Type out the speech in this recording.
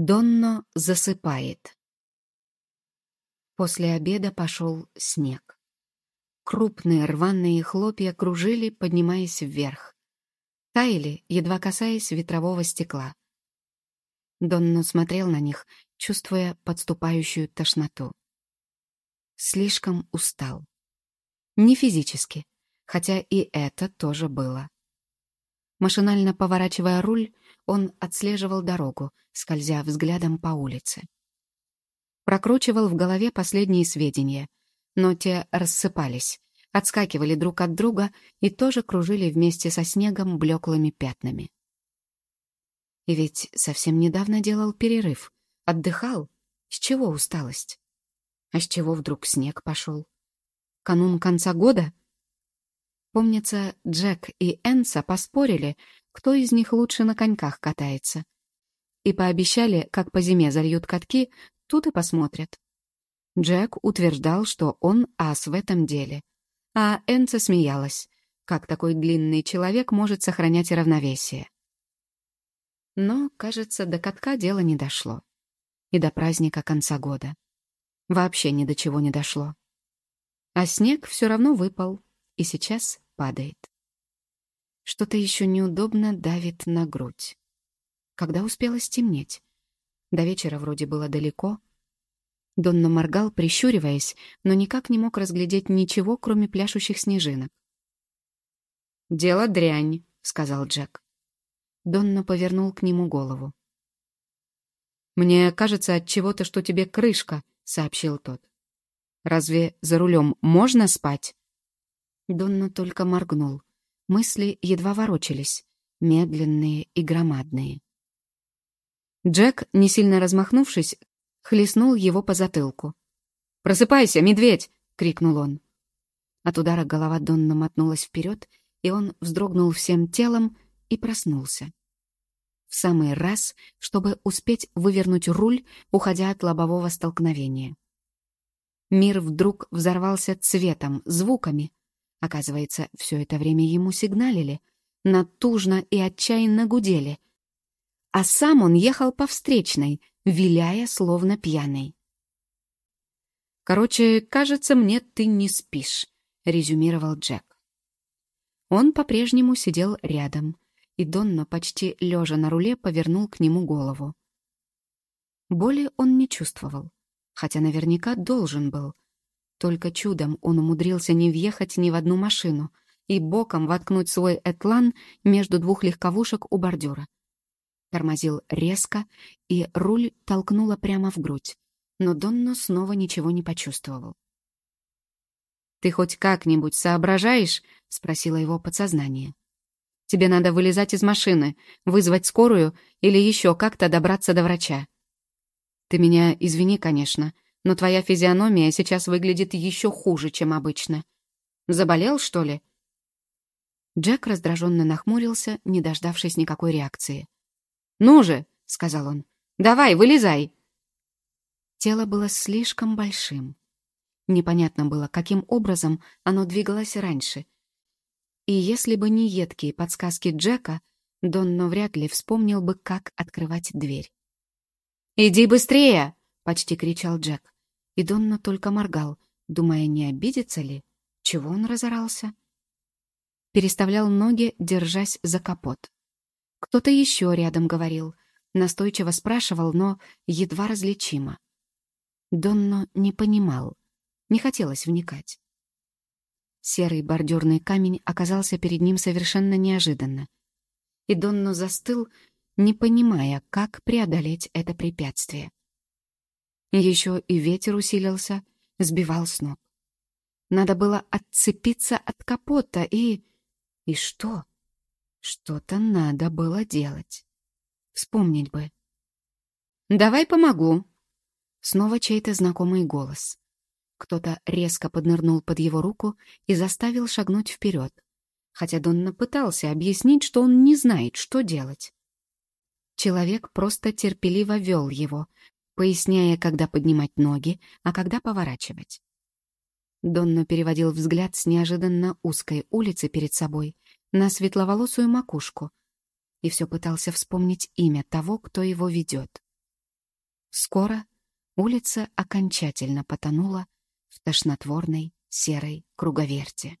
Донно засыпает. После обеда пошел снег. Крупные рваные хлопья кружили, поднимаясь вверх. Таяли, едва касаясь ветрового стекла. Донно смотрел на них, чувствуя подступающую тошноту. Слишком устал. Не физически, хотя и это тоже было. Машинально поворачивая руль, он отслеживал дорогу, скользя взглядом по улице. Прокручивал в голове последние сведения, но те рассыпались, отскакивали друг от друга и тоже кружили вместе со снегом блеклыми пятнами. И ведь совсем недавно делал перерыв, отдыхал. С чего усталость? А с чего вдруг снег пошел? Канун конца года? Помнится, Джек и Энса поспорили, кто из них лучше на коньках катается. И пообещали, как по зиме зальют катки, тут и посмотрят. Джек утверждал, что он ас в этом деле. А Энса смеялась, как такой длинный человек может сохранять равновесие. Но, кажется, до катка дело не дошло. И до праздника конца года. Вообще ни до чего не дошло. А снег все равно выпал, и сейчас падает. Что-то еще неудобно давит на грудь. Когда успело стемнеть? До вечера вроде было далеко. Донна моргал, прищуриваясь, но никак не мог разглядеть ничего, кроме пляшущих снежинок. «Дело дрянь», — сказал Джек. Донна повернул к нему голову. «Мне кажется от чего-то, что тебе крышка», — сообщил тот. «Разве за рулем можно спать?» Донна только моргнул. Мысли едва ворочались, медленные и громадные. Джек, не сильно размахнувшись, хлестнул его по затылку. «Просыпайся, медведь!» — крикнул он. От удара голова Донна мотнулась вперед, и он вздрогнул всем телом и проснулся. В самый раз, чтобы успеть вывернуть руль, уходя от лобового столкновения. Мир вдруг взорвался цветом, звуками, Оказывается, все это время ему сигналили, натужно и отчаянно гудели. А сам он ехал по встречной, виляя, словно пьяный. «Короче, кажется, мне ты не спишь», — резюмировал Джек. Он по-прежнему сидел рядом, и Донно, почти лежа на руле, повернул к нему голову. Боли он не чувствовал, хотя наверняка должен был — только чудом он умудрился не въехать ни в одну машину и боком воткнуть свой этлан между двух легковушек у бордюра. Тормозил резко, и руль толкнуло прямо в грудь, но Донно снова ничего не почувствовал. «Ты хоть как-нибудь соображаешь?» — спросило его подсознание. «Тебе надо вылезать из машины, вызвать скорую или еще как-то добраться до врача. Ты меня извини, конечно, но твоя физиономия сейчас выглядит еще хуже, чем обычно. Заболел, что ли?» Джек раздраженно нахмурился, не дождавшись никакой реакции. «Ну же!» — сказал он. «Давай, вылезай!» Тело было слишком большим. Непонятно было, каким образом оно двигалось раньше. И если бы не едкие подсказки Джека, Донно вряд ли вспомнил бы, как открывать дверь. «Иди быстрее!» — почти кричал Джек. И Донна только моргал, думая, не обидится ли. Чего он разорался? Переставлял ноги, держась за капот. Кто-то еще рядом говорил, настойчиво спрашивал, но едва различимо. Донно не понимал, не хотелось вникать. Серый бордюрный камень оказался перед ним совершенно неожиданно. И Донно застыл, не понимая, как преодолеть это препятствие. Еще и ветер усилился, сбивал с ног. Надо было отцепиться от капота и... И что? Что-то надо было делать. Вспомнить бы. «Давай помогу!» Снова чей-то знакомый голос. Кто-то резко поднырнул под его руку и заставил шагнуть вперед, хотя Донна пытался объяснить, что он не знает, что делать. Человек просто терпеливо вел его, поясняя, когда поднимать ноги, а когда поворачивать. Донно переводил взгляд с неожиданно узкой улицы перед собой на светловолосую макушку и все пытался вспомнить имя того, кто его ведет. Скоро улица окончательно потонула в тошнотворной серой круговерти.